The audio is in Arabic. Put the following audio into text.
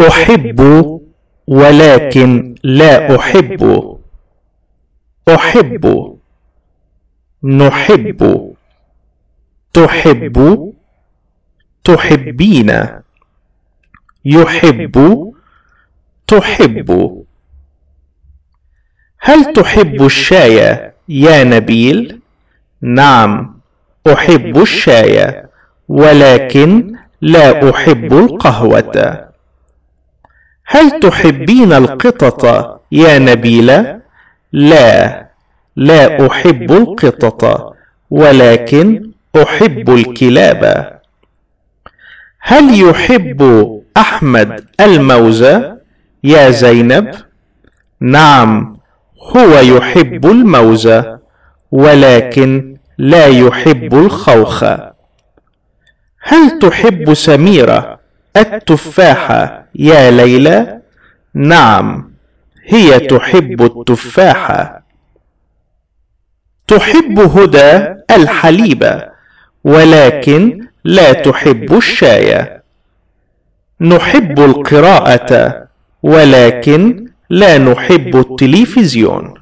أحب ولكن لا أحب. أحب. نحب. تحب. تحبين. يحب. تحب. هل تحب الشاي يا نبيل؟ نعم أحب الشاي ولكن لا أحب القهوة. هل تحبين القطط؟ يا نبيلة. لا. لا أحب القطط. ولكن أحب الكلاب. هل يحب أحمد الموز يا زينب. نعم. هو يحب الموز ولكن لا يحب الخوخ هل تحب سميرة؟ التفاحة. يا ليلى نعم هي تحب التفاحه تحب هدى الحليب ولكن لا تحب الشاي. نحب القراءة ولكن لا نحب التلفزيون.